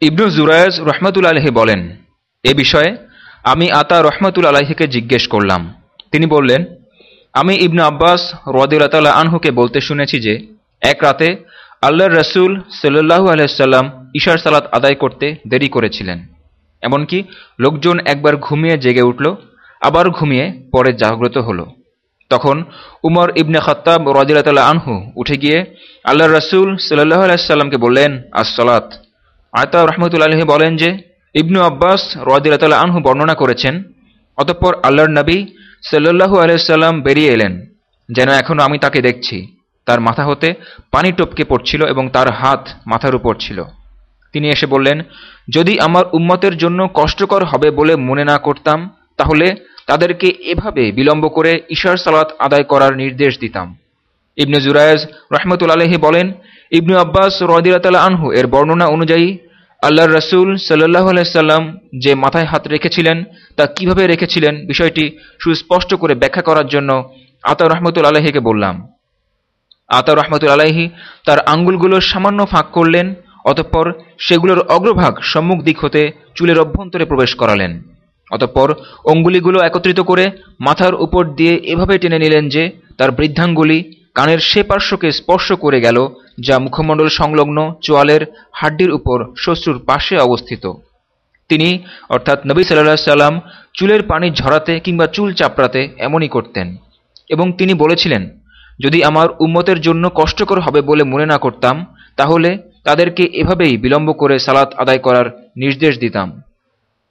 ইবনু জুরায়জ রহমতুল আলহি বলেন, এ বিষয়ে আমি আতা রহমতুল আলাহিকে জিজ্ঞেস করলাম। তিনি বললেন, আমি ইবনু আব্বাস রদিল্লা আনহুকে বলতে শুনেছি যে, এক রাতে আল্লাহর রসুল সাল্লু আলহাম ঈশার সালাত আদায় করতে দেরি করেছিলেন। এমনকি লোকজন একবার ঘুমিয়ে জেগে উঠল, আবার ঘুমিয়ে পরে জাগ্রত হল। তখন উমর ইবনে খত্তাব রদিল্লা আনহু উঠে গিয়ে আল্লাহ রসুল সাল্লাহ আলাইসাল্লামকে বললেন আসলাত আয়তা রহমতুল আলহী বলেন যে, ইবনু আব্বাস রদিল্লা আনহু বর্ণনা করেছেন, অতঃপর আল্লাহর নবী সাল্লু আলাইসাল্লাম বেরিয়ে এলেন, যেন এখনও আমি তাকে দেখছি। তার মাথা হতে পানি টপকে পড়ছিল এবং তার হাত মাথার উপর ছিল। তিনি এসে বললেন, যদি আমার উম্মতের জন্য কষ্টকর হবে বলে মনে না করতাম, তাহলে তাদেরকে এভাবে বিলম্ব করে ঈশার সালাত আদায় করার নির্দেশ দিতাম। ইবনে জুরায়েজ রহমতুল আলহি বলেন ইবনু আব্বাস রদিরাতাল আনহু, এর বর্ণনা অনুযায়ী আল্লাহর রসুল সাল্লাহ আলাইসাল্লাম যে মাথায় হাত রেখেছিলেন, তা কীভাবে রেখেছিলেন, বিষয়টি সুস্পষ্ট করে ব্যাখ্যা করার জন্য আতা রহমতুল আলহিকে বললাম। আতা রহমতুল আলাহি তার আঙ্গুলগুলো সামান্য ফাঁক করলেন, অতঃপর সেগুলোর অগ্রভাগ সম্মুখ দিক হতে চুলের অভ্যন্তরে প্রবেশ করালেন। অতঃপর অঙ্গুলিগুলো একত্রিত করে মাথার উপর দিয়ে এভাবে টেনে নিলেন যে তার বৃদ্ধাঙ্গুলি কানের সে পার্শ্বকে স্পর্শ করে গেল যা মুখমণ্ডল সংলগ্ন চোয়ালের হাড্ডির উপর শ্বশ্রুর পাশে অবস্থিত। তিনি, অর্থাৎ নবী সাল্লাহ সাল্লাম, চুলের পানি ঝরাতে কিংবা চুল চাপড়াতে এমনই করতেন এবং তিনি বলেছিলেন, যদি আমার উম্মতের জন্য কষ্টকর হবে বলে মনে না করতাম, তাহলে তাদেরকে এভাবেই বিলম্ব করে সালাত আদায় করার নির্দেশ দিতাম।